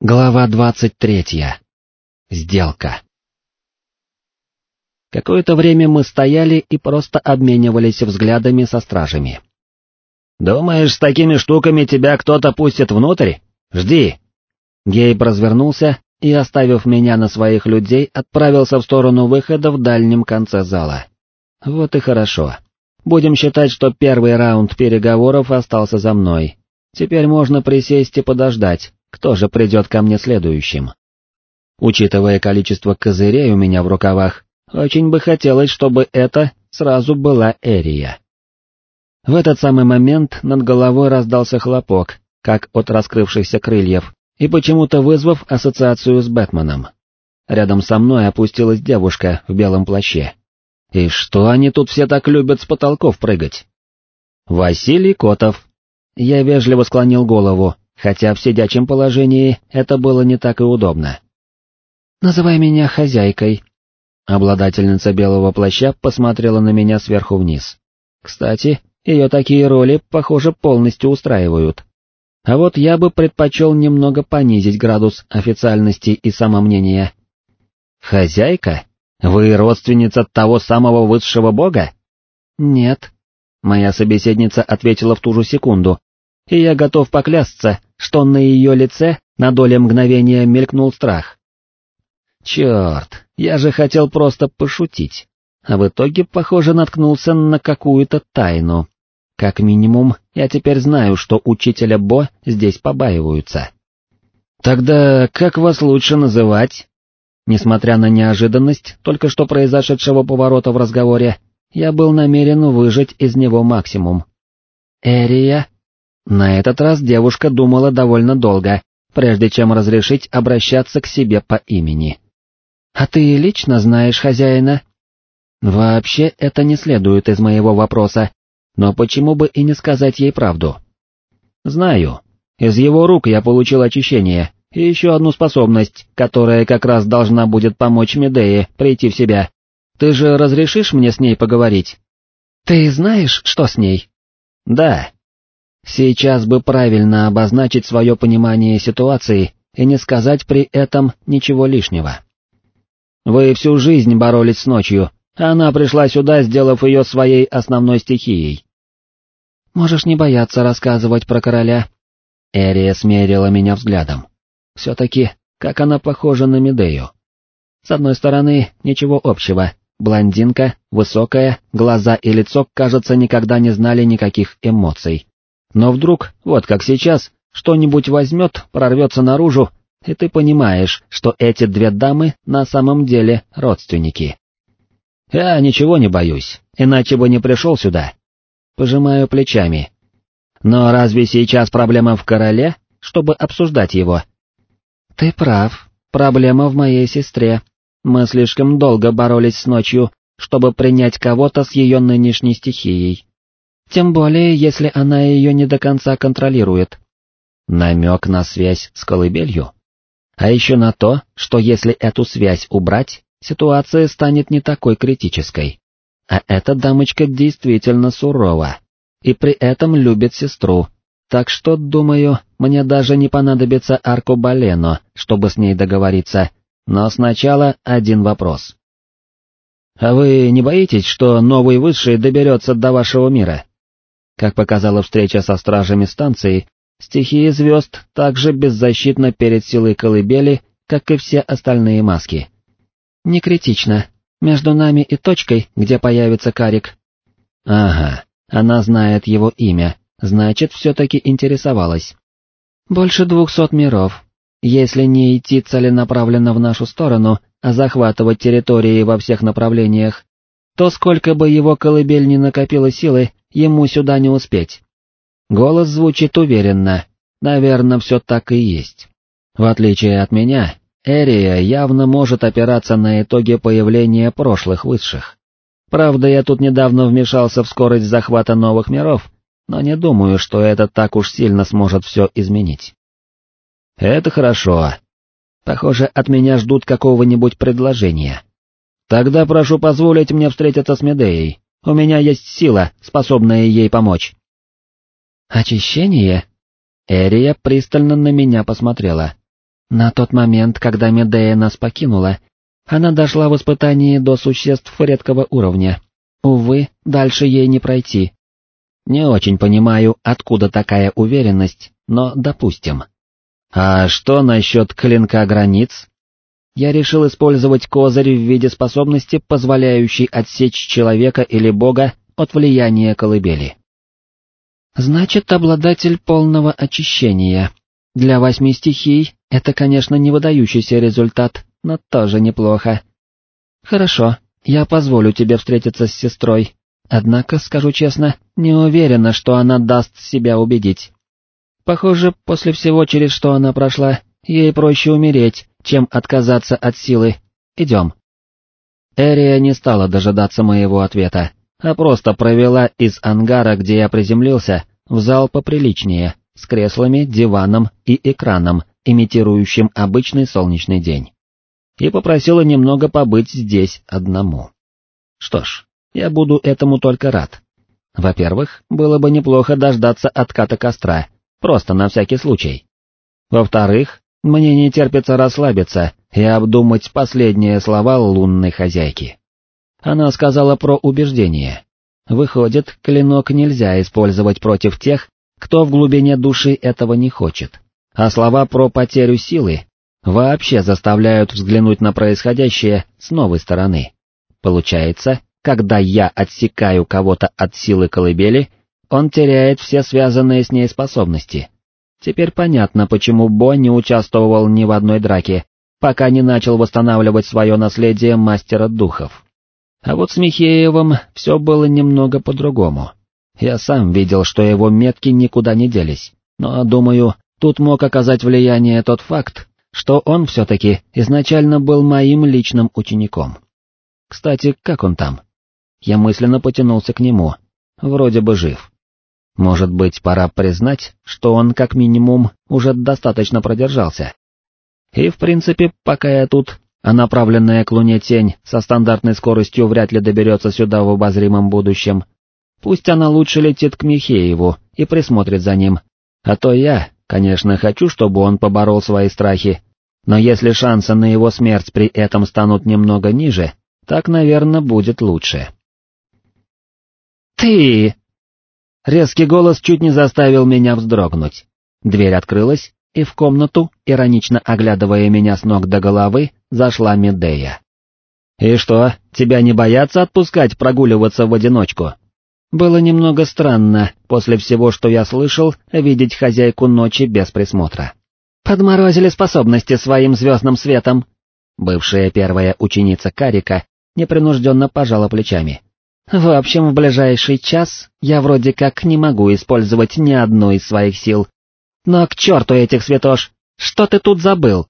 Глава двадцать третья. Сделка. Какое-то время мы стояли и просто обменивались взглядами со стражами. «Думаешь, с такими штуками тебя кто-то пустит внутрь? Жди!» Гейб развернулся и, оставив меня на своих людей, отправился в сторону выхода в дальнем конце зала. Вот и хорошо. Будем считать, что первый раунд переговоров остался за мной. Теперь можно присесть и подождать, кто же придет ко мне следующим? Учитывая количество козырей у меня в рукавах, очень бы хотелось, чтобы это сразу была Эрия. В этот самый момент над головой раздался хлопок, как от раскрывшихся крыльев, и почему-то вызвав ассоциацию с Бэтменом. Рядом со мной опустилась девушка в белом плаще. И что они тут все так любят с потолков прыгать? Василий Котов. Я вежливо склонил голову, хотя в сидячем положении это было не так и удобно. «Называй меня хозяйкой». Обладательница белого плаща посмотрела на меня сверху вниз. Кстати, ее такие роли, похоже, полностью устраивают. А вот я бы предпочел немного понизить градус официальности и самомнения. «Хозяйка? Вы родственница того самого высшего бога?» «Нет», — моя собеседница ответила в ту же секунду, и я готов поклясться, что на ее лице на доле мгновения мелькнул страх. Черт, я же хотел просто пошутить, а в итоге, похоже, наткнулся на какую-то тайну. Как минимум, я теперь знаю, что учителя Бо здесь побаиваются. Тогда как вас лучше называть? Несмотря на неожиданность только что произошедшего поворота в разговоре, я был намерен выжать из него максимум. Эрия? На этот раз девушка думала довольно долго, прежде чем разрешить обращаться к себе по имени. «А ты лично знаешь хозяина?» «Вообще это не следует из моего вопроса, но почему бы и не сказать ей правду?» «Знаю. Из его рук я получил очищение и еще одну способность, которая как раз должна будет помочь Медее прийти в себя. Ты же разрешишь мне с ней поговорить?» «Ты знаешь, что с ней?» «Да, Сейчас бы правильно обозначить свое понимание ситуации и не сказать при этом ничего лишнего. Вы всю жизнь боролись с ночью, а она пришла сюда, сделав ее своей основной стихией. Можешь не бояться рассказывать про короля. Эрия смерила меня взглядом. Все-таки, как она похожа на Медею. С одной стороны, ничего общего, блондинка, высокая, глаза и лицо, кажется, никогда не знали никаких эмоций. Но вдруг, вот как сейчас, что-нибудь возьмет, прорвется наружу, и ты понимаешь, что эти две дамы на самом деле родственники. Я ничего не боюсь, иначе бы не пришел сюда. Пожимаю плечами. Но разве сейчас проблема в короле, чтобы обсуждать его? Ты прав, проблема в моей сестре. Мы слишком долго боролись с ночью, чтобы принять кого-то с ее нынешней стихией. Тем более, если она ее не до конца контролирует. Намек на связь с колыбелью? А еще на то, что если эту связь убрать, ситуация станет не такой критической. А эта дамочка действительно сурова, и при этом любит сестру, так что, думаю, мне даже не понадобится аркобалено, чтобы с ней договориться, но сначала один вопрос. «А вы не боитесь, что новый высший доберется до вашего мира?» Как показала встреча со стражами станции, стихия звезд также беззащитна перед силой колыбели, как и все остальные маски. Не критично. Между нами и точкой, где появится карик. Ага, она знает его имя, значит, все-таки интересовалась. Больше двухсот миров. Если не идти целенаправленно в нашу сторону, а захватывать территории во всех направлениях, то сколько бы его колыбель не накопила силы, ему сюда не успеть. Голос звучит уверенно, наверное, все так и есть. В отличие от меня, Эрия явно может опираться на итоги появления прошлых высших. Правда, я тут недавно вмешался в скорость захвата новых миров, но не думаю, что это так уж сильно сможет все изменить. Это хорошо. Похоже, от меня ждут какого-нибудь предложения. Тогда прошу позволить мне встретиться с Медеей. У меня есть сила, способная ей помочь. Очищение? Эрия пристально на меня посмотрела. На тот момент, когда Медея нас покинула, она дошла в испытании до существ редкого уровня. Увы, дальше ей не пройти. Не очень понимаю, откуда такая уверенность, но допустим. А что насчет клинка границ? Я решил использовать козырь в виде способности, позволяющей отсечь человека или бога от влияния колыбели. Значит, обладатель полного очищения. Для восьми стихий это, конечно, не выдающийся результат, но тоже неплохо. Хорошо, я позволю тебе встретиться с сестрой, однако, скажу честно, не уверена, что она даст себя убедить. Похоже, после всего, через что она прошла, ей проще умереть, чем отказаться от силы. Идем. Эрия не стала дожидаться моего ответа, а просто провела из ангара, где я приземлился, в зал поприличнее, с креслами, диваном и экраном, имитирующим обычный солнечный день. И попросила немного побыть здесь одному. Что ж, я буду этому только рад. Во-первых, было бы неплохо дождаться отката костра, просто на всякий случай. Во-вторых, мне не терпится расслабиться и обдумать последние слова лунной хозяйки. Она сказала про убеждение. Выходит, клинок нельзя использовать против тех, кто в глубине души этого не хочет. А слова про потерю силы вообще заставляют взглянуть на происходящее с новой стороны. Получается, когда я отсекаю кого-то от силы колыбели, он теряет все связанные с ней способности. Теперь понятно, почему Бо не участвовал ни в одной драке, пока не начал восстанавливать свое наследие мастера духов. А вот с Михеевым все было немного по-другому. Я сам видел, что его метки никуда не делись, но, думаю, тут мог оказать влияние тот факт, что он все-таки изначально был моим личным учеником. Кстати, как он там? Я мысленно потянулся к нему, вроде бы жив. Может быть, пора признать, что он как минимум уже достаточно продержался. И в принципе, пока я тут, а направленная к Луне тень со стандартной скоростью вряд ли доберется сюда в обозримом будущем, пусть она лучше летит к Михееву и присмотрит за ним, а то я, конечно, хочу, чтобы он поборол свои страхи, но если шансы на его смерть при этом станут немного ниже, так, наверное, будет лучше. «Ты!» Резкий голос чуть не заставил меня вздрогнуть. Дверь открылась, и в комнату, иронично оглядывая меня с ног до головы, зашла Медея. «И что, тебя не боятся отпускать прогуливаться в одиночку?» Было немного странно, после всего, что я слышал, видеть хозяйку ночи без присмотра. «Подморозили способности своим звездным светом!» Бывшая первая ученица Карика непринужденно пожала плечами. В общем, в ближайший час я вроде как не могу использовать ни одну из своих сил. Но к черту этих святош! Что ты тут забыл?